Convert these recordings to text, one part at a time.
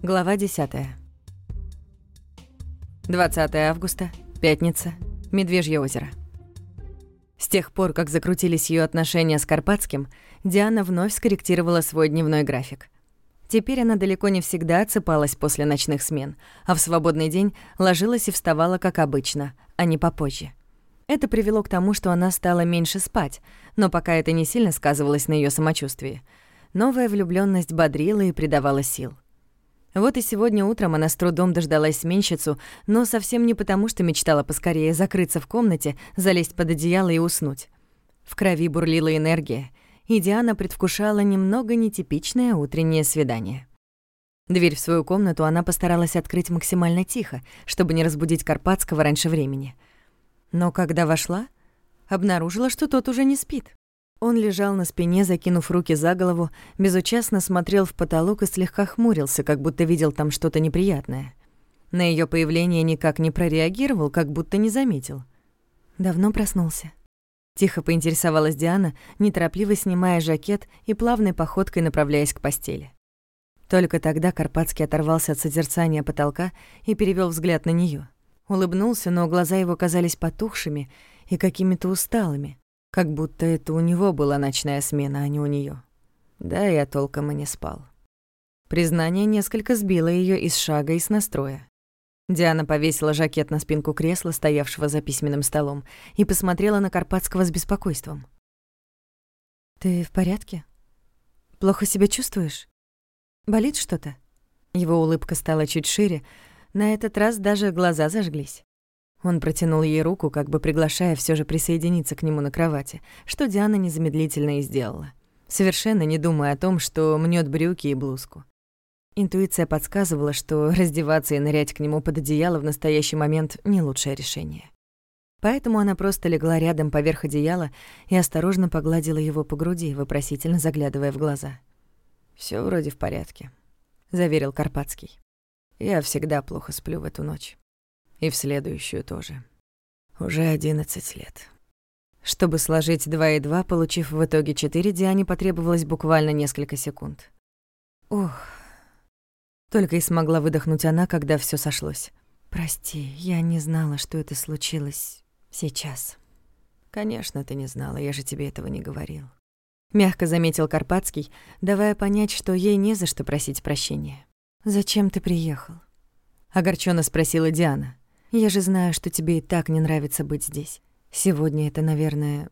Глава 10. 20 августа, пятница, Медвежье озеро. С тех пор, как закрутились ее отношения с Карпатским, Диана вновь скорректировала свой дневной график. Теперь она далеко не всегда отсыпалась после ночных смен, а в свободный день ложилась и вставала, как обычно, а не попозже. Это привело к тому, что она стала меньше спать, но пока это не сильно сказывалось на ее самочувствии. Новая влюбленность бодрила и придавала сил. Вот и сегодня утром она с трудом дождалась сменщицу, но совсем не потому, что мечтала поскорее закрыться в комнате, залезть под одеяло и уснуть. В крови бурлила энергия, и Диана предвкушала немного нетипичное утреннее свидание. Дверь в свою комнату она постаралась открыть максимально тихо, чтобы не разбудить Карпатского раньше времени — но когда вошла, обнаружила, что тот уже не спит. Он лежал на спине, закинув руки за голову, безучастно смотрел в потолок и слегка хмурился, как будто видел там что-то неприятное. На ее появление никак не прореагировал, как будто не заметил. Давно проснулся. Тихо поинтересовалась Диана, неторопливо снимая жакет и плавной походкой направляясь к постели. Только тогда Карпатский оторвался от созерцания потолка и перевел взгляд на нее. Улыбнулся, но глаза его казались потухшими и какими-то усталыми, как будто это у него была ночная смена, а не у нее. Да, я толком и не спал. Признание несколько сбило ее из шага и с настроя. Диана повесила жакет на спинку кресла, стоявшего за письменным столом, и посмотрела на Карпатского с беспокойством. «Ты в порядке? Плохо себя чувствуешь? Болит что-то?» Его улыбка стала чуть шире, на этот раз даже глаза зажглись. Он протянул ей руку, как бы приглашая все же присоединиться к нему на кровати, что Диана незамедлительно и сделала, совершенно не думая о том, что мнет брюки и блузку. Интуиция подсказывала, что раздеваться и нырять к нему под одеяло в настоящий момент — не лучшее решение. Поэтому она просто легла рядом поверх одеяла и осторожно погладила его по груди, вопросительно заглядывая в глаза. Все вроде в порядке», — заверил Карпатский. Я всегда плохо сплю в эту ночь. И в следующую тоже. Уже одиннадцать лет. Чтобы сложить два и два, получив в итоге четыре, Диане потребовалось буквально несколько секунд. Ох. Только и смогла выдохнуть она, когда все сошлось. «Прости, я не знала, что это случилось сейчас». «Конечно, ты не знала, я же тебе этого не говорил». Мягко заметил Карпатский, давая понять, что ей не за что просить прощения. «Зачем ты приехал?» — огорченно спросила Диана. «Я же знаю, что тебе и так не нравится быть здесь. Сегодня это, наверное,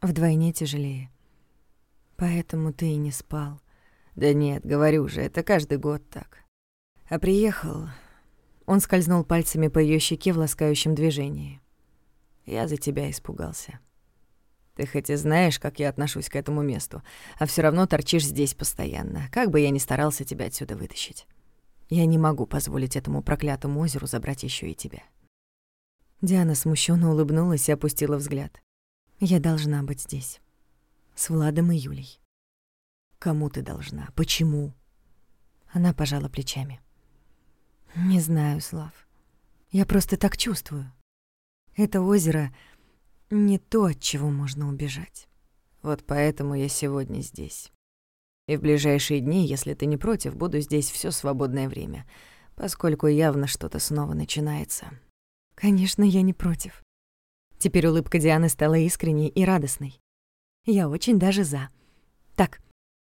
вдвойне тяжелее. Поэтому ты и не спал». «Да нет, говорю же, это каждый год так». «А приехал...» Он скользнул пальцами по ее щеке в ласкающем движении. «Я за тебя испугался». Ты хоть и знаешь, как я отношусь к этому месту, а все равно торчишь здесь постоянно, как бы я ни старался тебя отсюда вытащить. Я не могу позволить этому проклятому озеру забрать еще и тебя». Диана смущенно улыбнулась и опустила взгляд. «Я должна быть здесь. С Владом и Юлей». «Кому ты должна? Почему?» Она пожала плечами. «Не знаю, Слав. Я просто так чувствую. Это озеро не то, от чего можно убежать. Вот поэтому я сегодня здесь. И в ближайшие дни, если ты не против, буду здесь все свободное время, поскольку явно что-то снова начинается. Конечно, я не против. Теперь улыбка Дианы стала искренней и радостной. Я очень даже за. Так,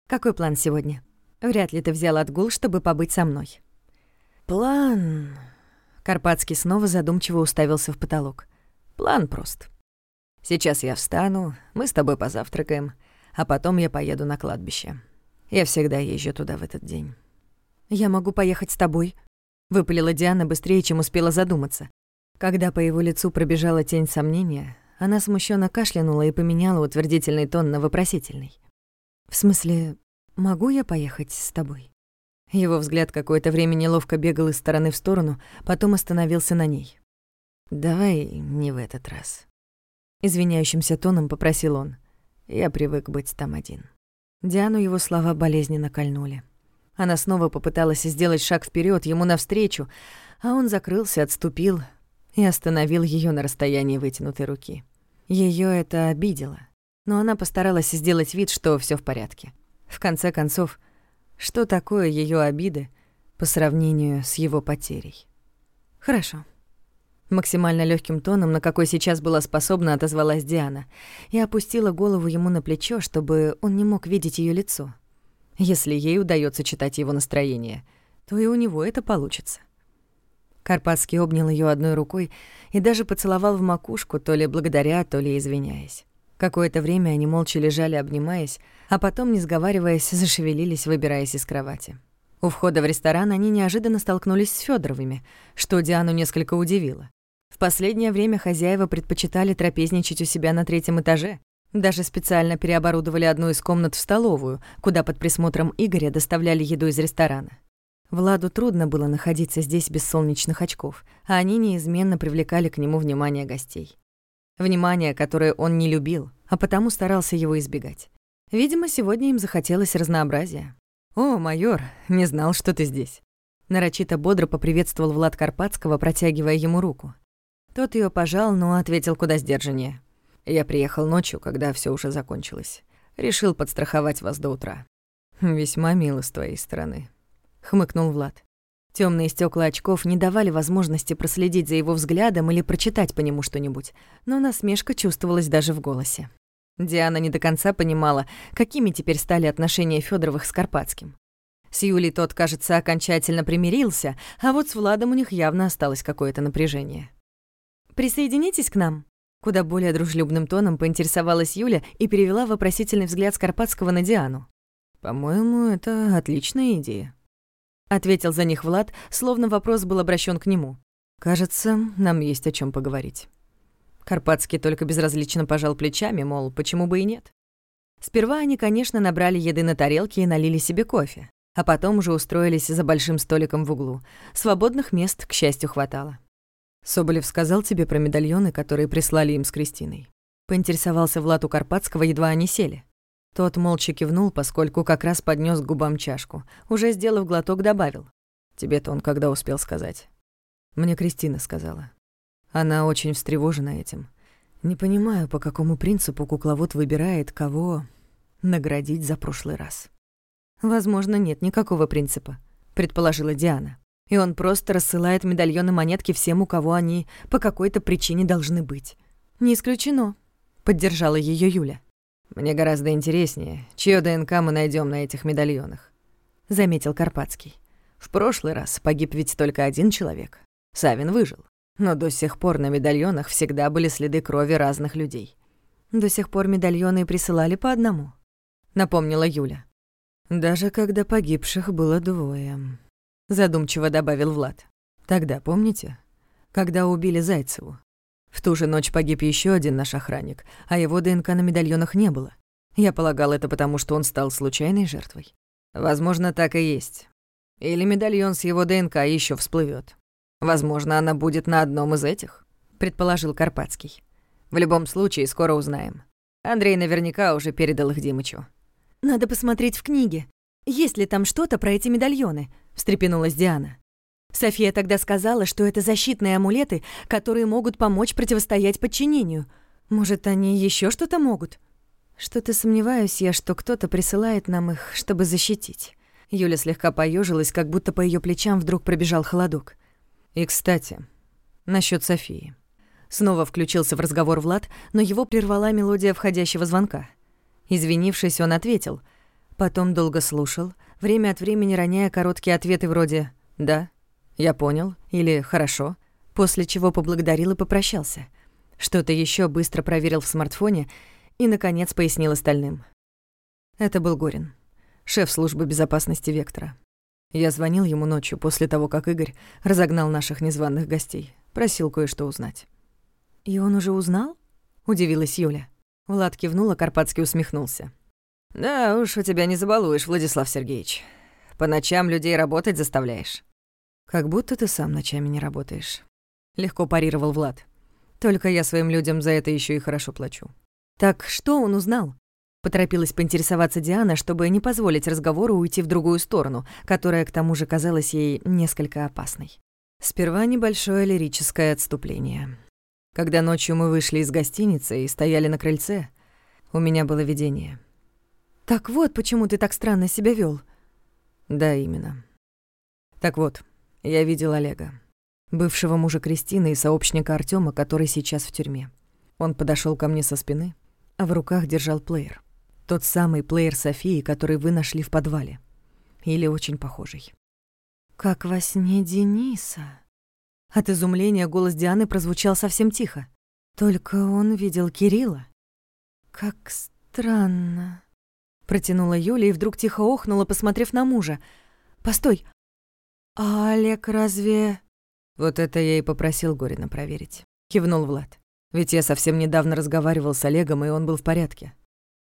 какой план сегодня? Вряд ли ты взял отгул, чтобы побыть со мной. План... Карпатский снова задумчиво уставился в потолок. План прост. Сейчас я встану, мы с тобой позавтракаем, а потом я поеду на кладбище. Я всегда езжу туда в этот день. «Я могу поехать с тобой», — выпалила Диана быстрее, чем успела задуматься. Когда по его лицу пробежала тень сомнения, она смущенно кашлянула и поменяла утвердительный тон на вопросительный. «В смысле, могу я поехать с тобой?» Его взгляд какое-то время неловко бегал из стороны в сторону, потом остановился на ней. «Давай не в этот раз». Извиняющимся тоном попросил он. «Я привык быть там один». Диану его слова болезненно кольнули. Она снова попыталась сделать шаг вперед ему навстречу, а он закрылся, отступил и остановил ее на расстоянии вытянутой руки. Ее это обидело, но она постаралась сделать вид, что все в порядке. В конце концов, что такое ее обиды по сравнению с его потерей. Хорошо. Максимально легким тоном, на какой сейчас была способна, отозвалась Диана и опустила голову ему на плечо, чтобы он не мог видеть ее лицо. Если ей удается читать его настроение, то и у него это получится. Карпатский обнял ее одной рукой и даже поцеловал в макушку, то ли благодаря, то ли извиняясь. Какое-то время они молча лежали, обнимаясь, а потом, не сговариваясь, зашевелились, выбираясь из кровати. У входа в ресторан они неожиданно столкнулись с Федоровыми, что Диану несколько удивило. Последнее время хозяева предпочитали трапезничать у себя на третьем этаже. Даже специально переоборудовали одну из комнат в столовую, куда под присмотром Игоря доставляли еду из ресторана. Владу трудно было находиться здесь без солнечных очков, а они неизменно привлекали к нему внимание гостей. Внимание, которое он не любил, а потому старался его избегать. Видимо, сегодня им захотелось разнообразия. «О, майор, не знал, что ты здесь». Нарочито бодро поприветствовал Влад Карпатского, протягивая ему руку. Тот ее пожал, но ответил куда сдержаннее. «Я приехал ночью, когда все уже закончилось. Решил подстраховать вас до утра». «Весьма мило с твоей стороны», — хмыкнул Влад. Темные стекла очков не давали возможности проследить за его взглядом или прочитать по нему что-нибудь, но насмешка чувствовалась даже в голосе. Диана не до конца понимала, какими теперь стали отношения Федоровых с Карпатским. С Юлей тот, кажется, окончательно примирился, а вот с Владом у них явно осталось какое-то напряжение. «Присоединитесь к нам?» Куда более дружелюбным тоном поинтересовалась Юля и перевела вопросительный взгляд Скорпатского на Диану. «По-моему, это отличная идея», — ответил за них Влад, словно вопрос был обращен к нему. «Кажется, нам есть о чем поговорить». Карпатский только безразлично пожал плечами, мол, почему бы и нет. Сперва они, конечно, набрали еды на тарелки и налили себе кофе, а потом уже устроились за большим столиком в углу. Свободных мест, к счастью, хватало. Соболев сказал тебе про медальоны, которые прислали им с Кристиной. Поинтересовался Влад у Карпатского, едва они сели. Тот молча кивнул, поскольку как раз поднес к губам чашку. Уже сделав глоток, добавил. «Тебе-то он когда успел сказать?» Мне Кристина сказала. Она очень встревожена этим. Не понимаю, по какому принципу кукловод выбирает, кого наградить за прошлый раз. «Возможно, нет никакого принципа», — предположила Диана и он просто рассылает медальоны монетки всем, у кого они по какой-то причине должны быть. «Не исключено», — поддержала ее Юля. «Мне гораздо интереснее, чье ДНК мы найдем на этих медальонах», — заметил Карпатский. «В прошлый раз погиб ведь только один человек. Савин выжил. Но до сих пор на медальонах всегда были следы крови разных людей». «До сих пор медальоны присылали по одному», — напомнила Юля. «Даже когда погибших было двое», задумчиво добавил Влад. Тогда, помните, когда убили Зайцеву? В ту же ночь погиб еще один наш охранник, а его ДНК на медальонах не было. Я полагал это потому, что он стал случайной жертвой. Возможно, так и есть. Или медальон с его ДНК еще всплывет. Возможно, она будет на одном из этих, предположил Карпатский. В любом случае, скоро узнаем. Андрей наверняка уже передал их Димычу. Надо посмотреть в книге. Есть ли там что-то про эти медальоны? Встрепенулась Диана. София тогда сказала, что это защитные амулеты, которые могут помочь противостоять подчинению. Может, они еще что-то могут? Что-то сомневаюсь я, что кто-то присылает нам их, чтобы защитить. Юля слегка поежилась, как будто по ее плечам вдруг пробежал холодок. И, кстати, насчет Софии. Снова включился в разговор Влад, но его прервала мелодия входящего звонка. Извинившись, он ответил. Потом долго слушал — время от времени роняя короткие ответы вроде «да», «я понял» или «хорошо», после чего поблагодарил и попрощался. Что-то еще быстро проверил в смартфоне и, наконец, пояснил остальным. Это был Горин, шеф службы безопасности «Вектора». Я звонил ему ночью после того, как Игорь разогнал наших незваных гостей. Просил кое-что узнать. «И он уже узнал?» — удивилась Юля. Влад кивнул, а Карпатский усмехнулся. «Да уж, у тебя не забалуешь, Владислав Сергеевич. По ночам людей работать заставляешь». «Как будто ты сам ночами не работаешь», — легко парировал Влад. «Только я своим людям за это еще и хорошо плачу». «Так что он узнал?» Поторопилась поинтересоваться Диана, чтобы не позволить разговору уйти в другую сторону, которая к тому же казалась ей несколько опасной. Сперва небольшое лирическое отступление. Когда ночью мы вышли из гостиницы и стояли на крыльце, у меня было видение — «Так вот, почему ты так странно себя вел. «Да, именно. Так вот, я видел Олега, бывшего мужа Кристины и сообщника Артема, который сейчас в тюрьме. Он подошел ко мне со спины, а в руках держал плеер. Тот самый плеер Софии, который вы нашли в подвале. Или очень похожий. «Как во сне Дениса». От изумления голос Дианы прозвучал совсем тихо. «Только он видел Кирилла. Как странно». Протянула Юля и вдруг тихо охнула, посмотрев на мужа. «Постой, а Олег разве...» «Вот это я и попросил Горина проверить», — кивнул Влад. «Ведь я совсем недавно разговаривал с Олегом, и он был в порядке.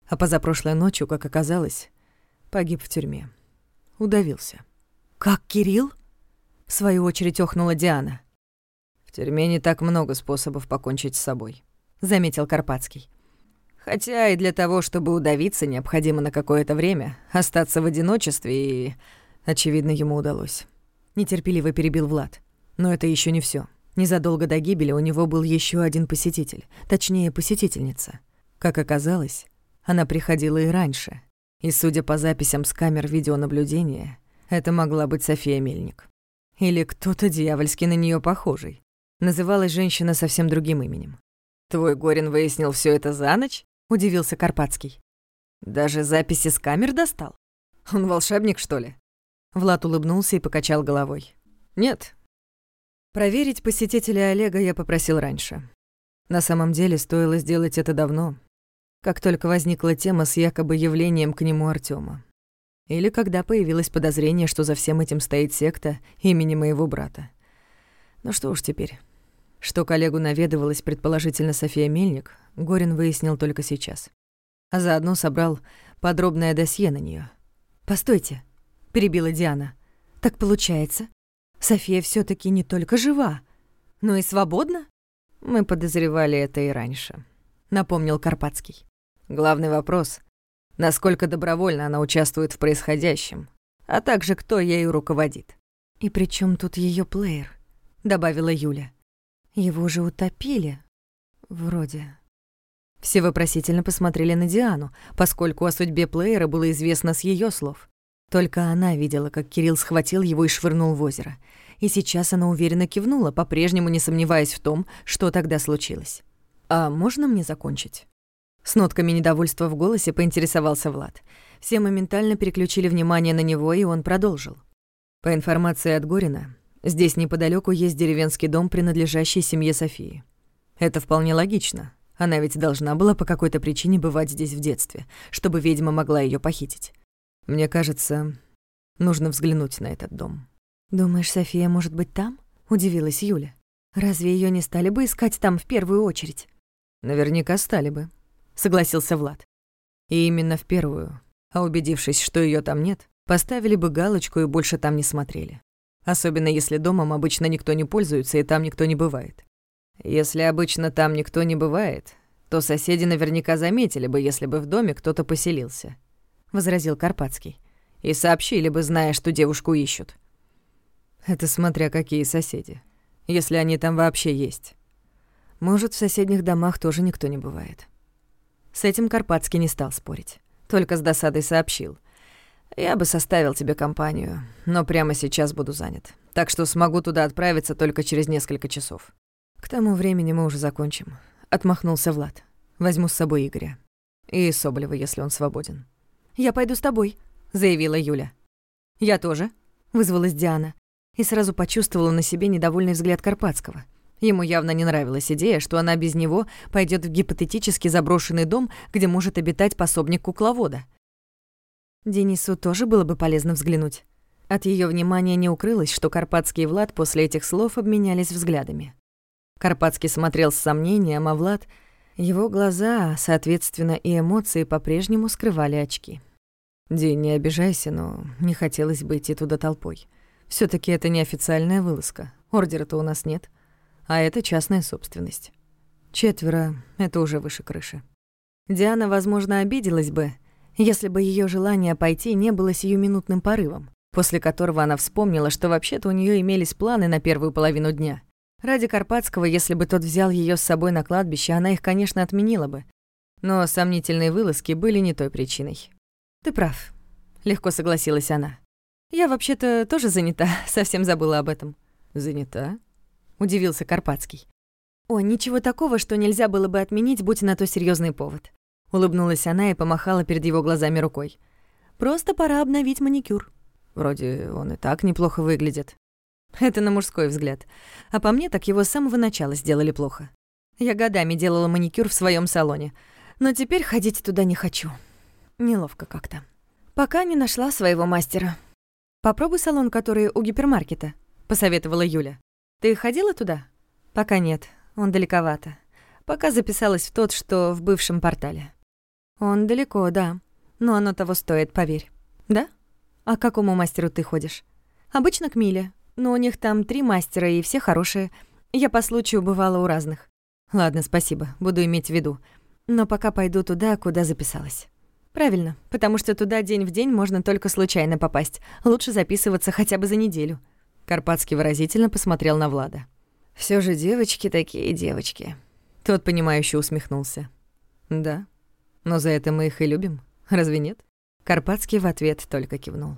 А позапрошлой ночью, как оказалось, погиб в тюрьме. Удавился». «Как Кирилл?» В свою очередь охнула Диана. «В тюрьме не так много способов покончить с собой», — заметил Карпатский. «Хотя и для того, чтобы удавиться, необходимо на какое-то время остаться в одиночестве, и, очевидно, ему удалось». Нетерпеливо перебил Влад. Но это еще не все. Незадолго до гибели у него был еще один посетитель, точнее, посетительница. Как оказалось, она приходила и раньше. И, судя по записям с камер видеонаблюдения, это могла быть София Мельник. Или кто-то дьявольски на нее похожий. Называлась женщина совсем другим именем. «Твой Горин выяснил все это за ночь?» — удивился Карпатский. «Даже записи с камер достал? Он волшебник, что ли?» Влад улыбнулся и покачал головой. «Нет. Проверить посетителя Олега я попросил раньше. На самом деле стоило сделать это давно, как только возникла тема с якобы явлением к нему Артема. Или когда появилось подозрение, что за всем этим стоит секта имени моего брата. Ну что уж теперь. Что коллегу наведывалась предположительно София Мельник, Горин выяснил только сейчас. А заодно собрал подробное досье на нее. «Постойте», — перебила Диана. «Так получается, София все таки не только жива, но и свободна?» «Мы подозревали это и раньше», — напомнил Карпатский. «Главный вопрос насколько добровольно она участвует в происходящем, а также кто ею руководит. «И при чем тут ее плеер?» — добавила Юля. «Его же утопили. Вроде». Все вопросительно посмотрели на Диану, поскольку о судьбе плеера было известно с ее слов. Только она видела, как Кирилл схватил его и швырнул в озеро. И сейчас она уверенно кивнула, по-прежнему не сомневаясь в том, что тогда случилось. «А можно мне закончить?» С нотками недовольства в голосе поинтересовался Влад. Все моментально переключили внимание на него, и он продолжил. По информации от Горина, здесь неподалеку есть деревенский дом, принадлежащий семье Софии. Это вполне логично. Она ведь должна была по какой-то причине бывать здесь в детстве, чтобы ведьма могла ее похитить. Мне кажется, нужно взглянуть на этот дом. «Думаешь, София может быть там?» — удивилась Юля. «Разве ее не стали бы искать там в первую очередь?» «Наверняка стали бы», согласился Влад. И именно в первую. А убедившись, что ее там нет, поставили бы галочку и больше там не смотрели. Особенно если домом обычно никто не пользуется и там никто не бывает. Если обычно там никто не бывает, то соседи наверняка заметили бы, если бы в доме кто-то поселился, возразил Карпатский. И сообщили бы, зная, что девушку ищут. Это смотря какие соседи. Если они там вообще есть. Может, в соседних домах тоже никто не бывает. С этим Карпатский не стал спорить. Только с досадой сообщил. «Я бы составил тебе компанию, но прямо сейчас буду занят. Так что смогу туда отправиться только через несколько часов. К тому времени мы уже закончим». Отмахнулся Влад. «Возьму с собой Игоря. И Соболева, если он свободен». «Я пойду с тобой», — заявила Юля. «Я тоже», — вызвалась Диана. И сразу почувствовала на себе недовольный взгляд Карпатского — Ему явно не нравилась идея, что она без него пойдет в гипотетически заброшенный дом, где может обитать пособник кукловода. Денису тоже было бы полезно взглянуть. От ее внимания не укрылось, что Карпатский и Влад после этих слов обменялись взглядами. Карпатский смотрел с сомнением, а Влад... Его глаза, соответственно, и эмоции по-прежнему скрывали очки. «День, не обижайся, но не хотелось бы идти туда толпой. все таки это неофициальная вылазка. Ордера-то у нас нет» а это частная собственность. Четверо — это уже выше крыши. Диана, возможно, обиделась бы, если бы ее желание пойти не было сиюминутным порывом, после которого она вспомнила, что вообще-то у нее имелись планы на первую половину дня. Ради Карпатского, если бы тот взял ее с собой на кладбище, она их, конечно, отменила бы. Но сомнительные вылазки были не той причиной. «Ты прав», — легко согласилась она. Я вообще-то тоже занята, совсем забыла об этом. Занята? Удивился Карпатский. О, ничего такого, что нельзя было бы отменить, будь на то серьезный повод. Улыбнулась она и помахала перед его глазами рукой. Просто пора обновить маникюр. Вроде он и так неплохо выглядит. Это на мужской взгляд. А по мне так его с самого начала сделали плохо. Я годами делала маникюр в своем салоне, но теперь ходить туда не хочу. Неловко как-то. Пока не нашла своего мастера. «Попробуй салон, который у гипермаркета», — посоветовала Юля. «Ты ходила туда?» «Пока нет, он далековато. Пока записалась в тот, что в бывшем портале». «Он далеко, да. Но оно того стоит, поверь». «Да? А к какому мастеру ты ходишь?» «Обычно к Миле. Но у них там три мастера, и все хорошие. Я по случаю бывала у разных». «Ладно, спасибо. Буду иметь в виду. Но пока пойду туда, куда записалась». Правильно, потому что туда день в день можно только случайно попасть. Лучше записываться хотя бы за неделю. Карпатский выразительно посмотрел на Влада. Все же девочки такие девочки. Тот, понимающе усмехнулся. Да, но за это мы их и любим, разве нет? Карпатский в ответ только кивнул.